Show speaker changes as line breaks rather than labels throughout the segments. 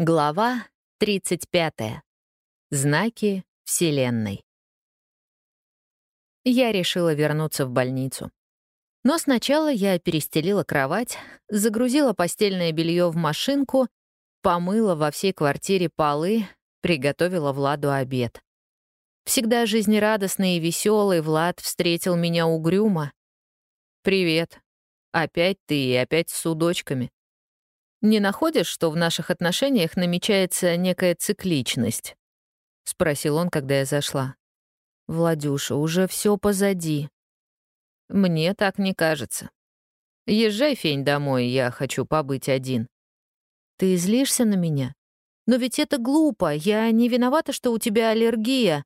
Глава 35. Знаки Вселенной. Я решила вернуться в больницу. Но сначала я перестелила кровать, загрузила постельное белье в машинку, помыла во всей квартире полы, приготовила Владу обед. Всегда жизнерадостный и веселый Влад встретил меня угрюмо. «Привет. Опять ты и опять с судочками. Не находишь, что в наших отношениях намечается некая цикличность?» — спросил он, когда я зашла. «Владюша, уже все позади». «Мне так не кажется. Езжай, Фень, домой, я хочу побыть один». «Ты злишься на меня? Но ведь это глупо, я не виновата, что у тебя аллергия».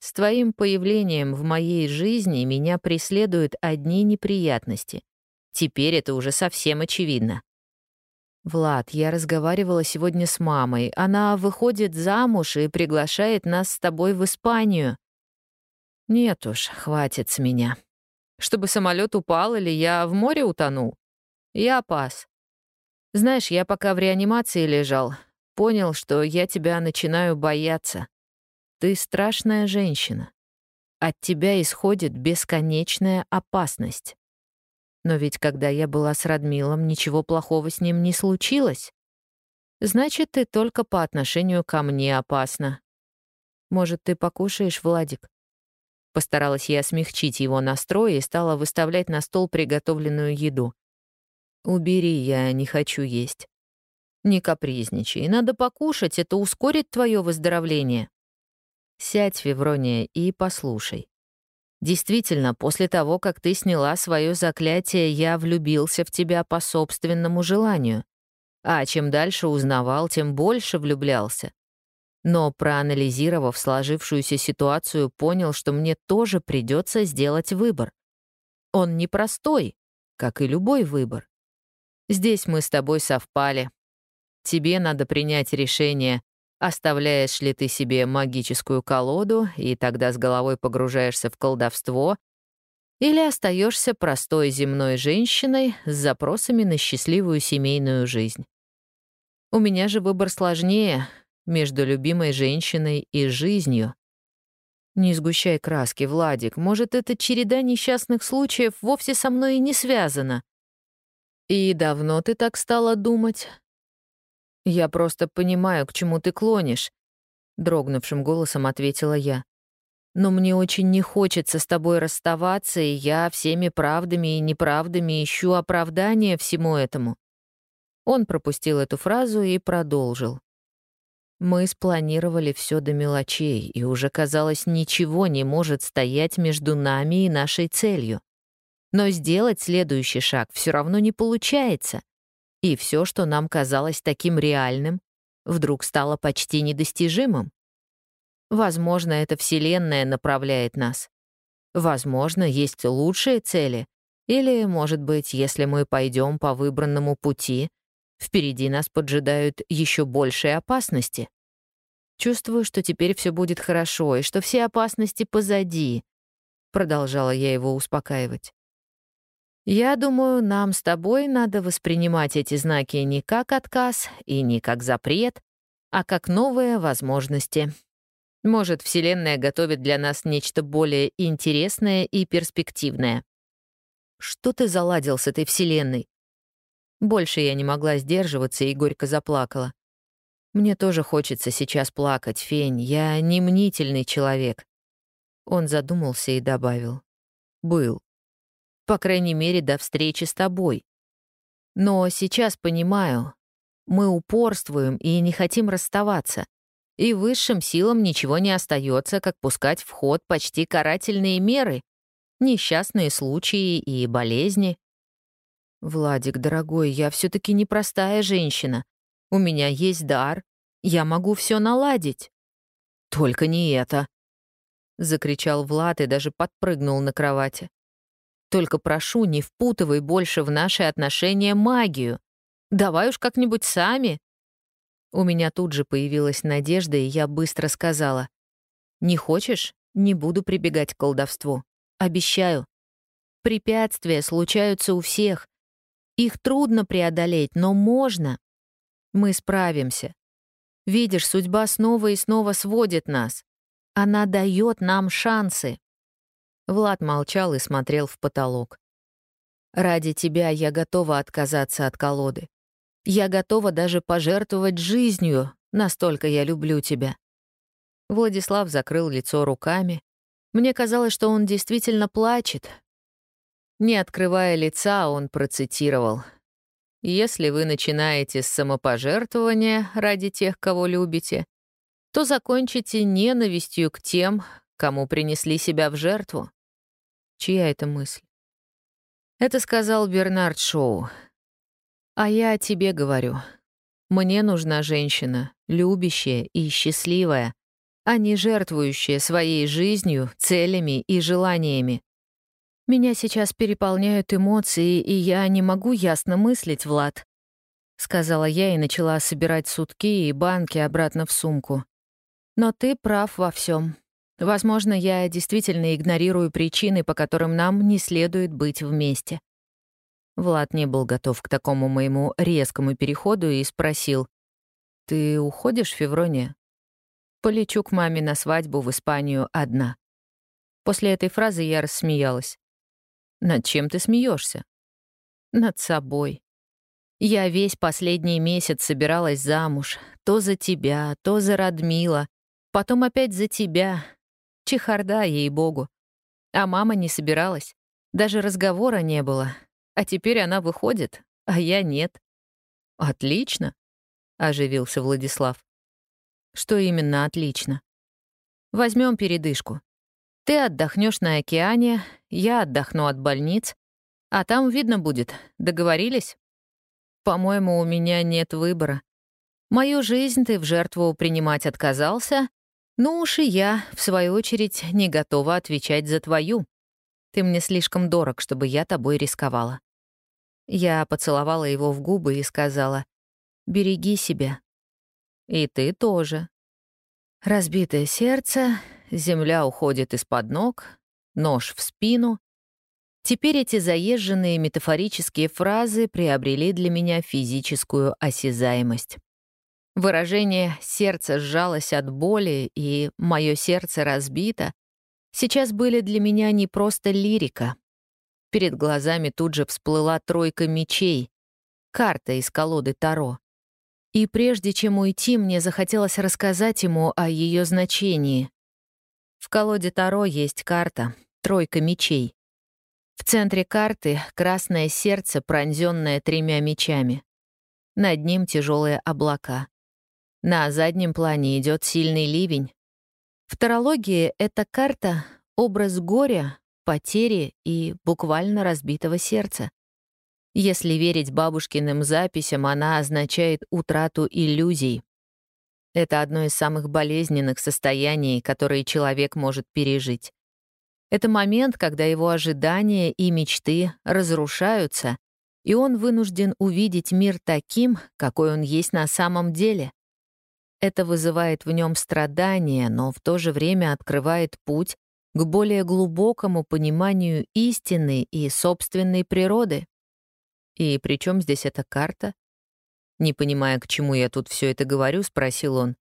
«С твоим появлением в моей жизни меня преследуют одни неприятности. Теперь это уже совсем очевидно. «Влад, я разговаривала сегодня с мамой. Она выходит замуж и приглашает нас с тобой в Испанию». «Нет уж, хватит с меня. Чтобы самолет упал или я в море утонул? Я пас. Знаешь, я пока в реанимации лежал, понял, что я тебя начинаю бояться. Ты страшная женщина. От тебя исходит бесконечная опасность. Но ведь когда я была с Радмилом, ничего плохого с ним не случилось. Значит, ты только по отношению ко мне опасна. Может, ты покушаешь, Владик? Постаралась я смягчить его настрой и стала выставлять на стол приготовленную еду. «Убери, я не хочу есть». «Не капризничай, надо покушать, это ускорит твое выздоровление». «Сядь, Феврония, и послушай. Действительно, после того, как ты сняла свое заклятие, я влюбился в тебя по собственному желанию. А чем дальше узнавал, тем больше влюблялся. Но проанализировав сложившуюся ситуацию, понял, что мне тоже придется сделать выбор. Он непростой, как и любой выбор. Здесь мы с тобой совпали. Тебе надо принять решение, Оставляешь ли ты себе магическую колоду и тогда с головой погружаешься в колдовство, или остаешься простой земной женщиной с запросами на счастливую семейную жизнь? У меня же выбор сложнее между любимой женщиной и жизнью. Не сгущай краски, Владик. Может, эта череда несчастных случаев вовсе со мной и не связана. И давно ты так стала думать? «Я просто понимаю, к чему ты клонишь», — дрогнувшим голосом ответила я. «Но мне очень не хочется с тобой расставаться, и я всеми правдами и неправдами ищу оправдания всему этому». Он пропустил эту фразу и продолжил. Мы спланировали все до мелочей, и уже, казалось, ничего не может стоять между нами и нашей целью. Но сделать следующий шаг все равно не получается. И все, что нам казалось таким реальным, вдруг стало почти недостижимым. Возможно, эта Вселенная направляет нас. Возможно, есть лучшие цели. Или, может быть, если мы пойдем по выбранному пути, впереди нас поджидают еще большие опасности. Чувствую, что теперь все будет хорошо, и что все опасности позади. Продолжала я его успокаивать. Я думаю, нам с тобой надо воспринимать эти знаки не как отказ и не как запрет, а как новые возможности. Может, Вселенная готовит для нас нечто более интересное и перспективное. Что ты заладил с этой Вселенной? Больше я не могла сдерживаться и горько заплакала. Мне тоже хочется сейчас плакать, Фень, я не мнительный человек. Он задумался и добавил. Был. По крайней мере, до встречи с тобой. Но сейчас понимаю, мы упорствуем и не хотим расставаться. И высшим силам ничего не остается, как пускать в ход почти карательные меры, несчастные случаи и болезни. Владик, дорогой, я все таки непростая женщина. У меня есть дар, я могу все наладить. Только не это, закричал Влад и даже подпрыгнул на кровати. Только прошу, не впутывай больше в наши отношения магию. Давай уж как-нибудь сами». У меня тут же появилась надежда, и я быстро сказала. «Не хочешь? Не буду прибегать к колдовству. Обещаю. Препятствия случаются у всех. Их трудно преодолеть, но можно. Мы справимся. Видишь, судьба снова и снова сводит нас. Она дает нам шансы. Влад молчал и смотрел в потолок. «Ради тебя я готова отказаться от колоды. Я готова даже пожертвовать жизнью, настолько я люблю тебя». Владислав закрыл лицо руками. Мне казалось, что он действительно плачет. Не открывая лица, он процитировал. «Если вы начинаете с самопожертвования ради тех, кого любите, то закончите ненавистью к тем, кому принесли себя в жертву. Чья это мысль? Это сказал Бернард Шоу. А я о тебе говорю. Мне нужна женщина, любящая и счастливая, а не жертвующая своей жизнью, целями и желаниями. Меня сейчас переполняют эмоции, и я не могу ясно мыслить, Влад. Сказала я и начала собирать сутки и банки обратно в сумку. Но ты прав во всем. Возможно, я действительно игнорирую причины, по которым нам не следует быть вместе. Влад не был готов к такому моему резкому переходу и спросил. «Ты уходишь, Феврония?» «Полечу к маме на свадьбу в Испанию одна». После этой фразы я рассмеялась. «Над чем ты смеешься? «Над собой. Я весь последний месяц собиралась замуж. То за тебя, то за Радмила, Потом опять за тебя. Чехарда, ей-богу. А мама не собиралась. Даже разговора не было. А теперь она выходит, а я нет. «Отлично», — оживился Владислав. «Что именно отлично?» Возьмем передышку. Ты отдохнешь на океане, я отдохну от больниц, а там видно будет. Договорились? По-моему, у меня нет выбора. Мою жизнь ты в жертву принимать отказался, ну уж и я, в свою очередь, не готова отвечать за твою. Ты мне слишком дорог, чтобы я тобой рисковала. Я поцеловала его в губы и сказала, «Береги себя». И ты тоже. Разбитое сердце, земля уходит из-под ног, нож в спину. Теперь эти заезженные метафорические фразы приобрели для меня физическую осязаемость. Выражение «сердце сжалось от боли» и «мое сердце разбито» сейчас были для меня не просто лирика. Перед глазами тут же всплыла тройка мечей, карта из колоды Таро. И прежде чем уйти, мне захотелось рассказать ему о ее значении. В колоде Таро есть карта «Тройка мечей». В центре карты — красное сердце, пронзенное тремя мечами. Над ним тяжелые облака. На заднем плане идет сильный ливень. В тарологии эта карта — образ горя, потери и буквально разбитого сердца. Если верить бабушкиным записям, она означает утрату иллюзий. Это одно из самых болезненных состояний, которые человек может пережить. Это момент, когда его ожидания и мечты разрушаются, и он вынужден увидеть мир таким, какой он есть на самом деле. Это вызывает в нем страдания, но в то же время открывает путь к более глубокому пониманию истины и собственной природы. И при чем здесь эта карта? Не понимая, к чему я тут все это говорю, спросил он.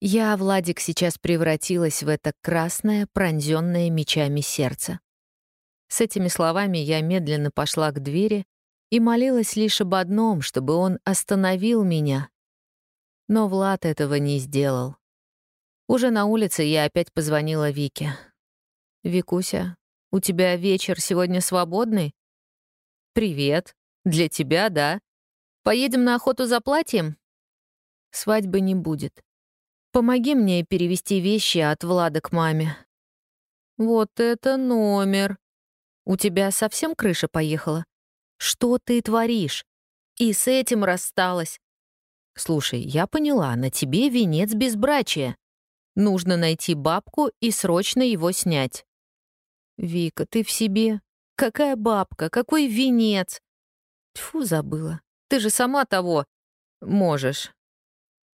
Я, Владик, сейчас превратилась в это красное, пронзенное мечами сердце. С этими словами я медленно пошла к двери и молилась лишь об одном, чтобы он остановил меня, но Влад этого не сделал. Уже на улице я опять позвонила Вике. «Викуся, у тебя вечер сегодня свободный?» «Привет. Для тебя, да. Поедем на охоту за платьем?» «Свадьбы не будет. Помоги мне перевести вещи от Влада к маме». «Вот это номер. У тебя совсем крыша поехала? Что ты творишь? И с этим рассталась. «Слушай, я поняла, на тебе венец безбрачия. Нужно найти бабку и срочно его снять». «Вика, ты в себе? Какая бабка? Какой венец?» Тьфу, забыла. Ты же сама того. Можешь.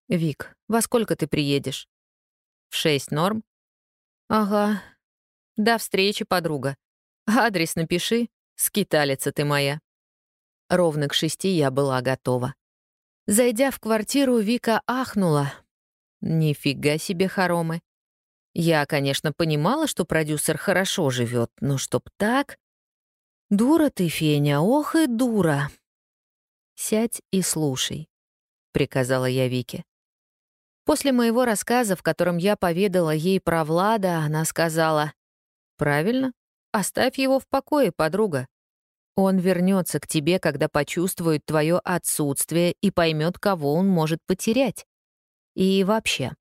Вик, во сколько ты приедешь? В шесть норм? Ага. До встречи, подруга. Адрес напиши. Скиталица ты моя. Ровно к шести я была готова. Зайдя в квартиру, Вика ахнула. Нифига себе хоромы. Я, конечно, понимала, что продюсер хорошо живет, но чтоб так... Дура ты, Феня, ох и дура. Сядь и слушай, — приказала я Вике. После моего рассказа, в котором я поведала ей про Влада, она сказала, «Правильно, оставь его в покое, подруга. Он вернется к тебе, когда почувствует твое отсутствие и поймет, кого он может потерять. И вообще,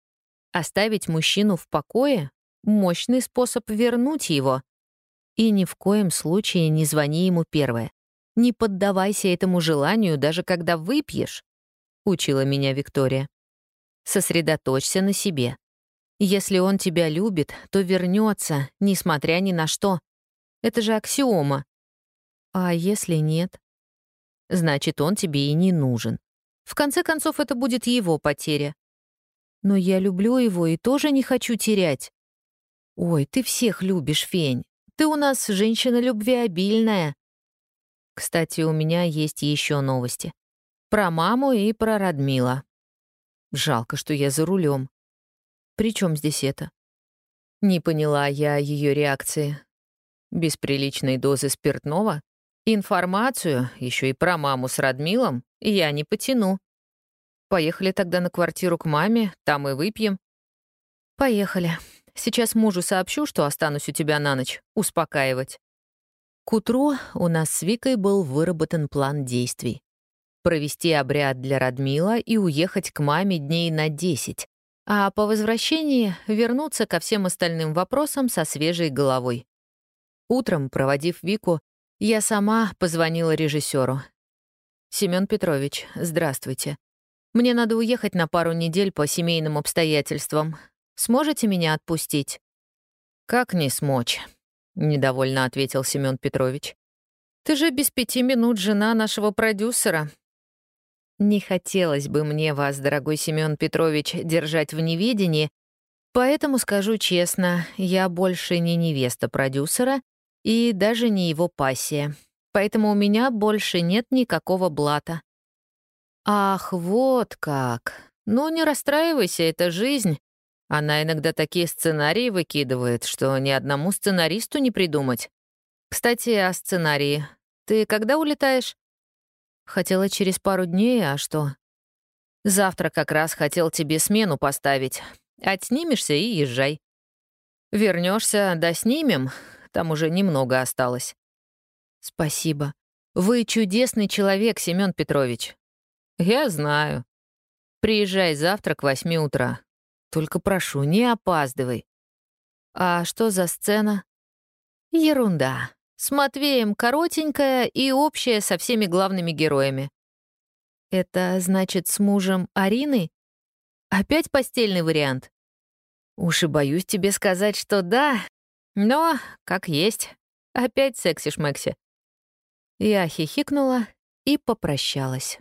оставить мужчину в покое — мощный способ вернуть его. И ни в коем случае не звони ему первое. Не поддавайся этому желанию, даже когда выпьешь, — учила меня Виктория. Сосредоточься на себе. Если он тебя любит, то вернется, несмотря ни на что. Это же аксиома. А если нет? Значит, он тебе и не нужен. В конце концов, это будет его потеря. Но я люблю его и тоже не хочу терять. Ой, ты всех любишь, Фень. Ты у нас женщина любвеобильная. Кстати, у меня есть еще новости. Про маму и про Радмила. Жалко, что я за рулем. При чем здесь это? Не поняла я ее реакции. Без приличной дозы спиртного Информацию, еще и про маму с Радмилом, я не потяну. Поехали тогда на квартиру к маме, там и выпьем. Поехали. Сейчас мужу сообщу, что останусь у тебя на ночь, успокаивать. К утру у нас с Викой был выработан план действий. Провести обряд для Радмила и уехать к маме дней на 10, а по возвращении вернуться ко всем остальным вопросам со свежей головой. Утром, проводив Вику, я сама позвонила режиссеру. Семен Петрович, здравствуйте. Мне надо уехать на пару недель по семейным обстоятельствам. Сможете меня отпустить? Как не смочь? недовольно ответил Семен Петрович. Ты же без пяти минут жена нашего продюсера. Не хотелось бы мне вас, дорогой Семен Петрович, держать в неведении, поэтому скажу честно, я больше не невеста продюсера и даже не его пассия. Поэтому у меня больше нет никакого блата. Ах, вот как. Ну, не расстраивайся, это жизнь. Она иногда такие сценарии выкидывает, что ни одному сценаристу не придумать. Кстати, о сценарии. Ты когда улетаешь? Хотела через пару дней, а что? Завтра как раз хотел тебе смену поставить. Отснимешься и езжай. Вернешься, да снимем, там уже немного осталось. Спасибо. Вы чудесный человек, Семен Петрович. Я знаю. Приезжай завтра к восьми утра. Только прошу, не опаздывай. А что за сцена? Ерунда. С Матвеем коротенькая и общая со всеми главными героями. Это значит с мужем Арины? Опять постельный вариант? Уж и боюсь тебе сказать, что да, но, как есть, опять секси-шмекси. Я хихикнула и попрощалась.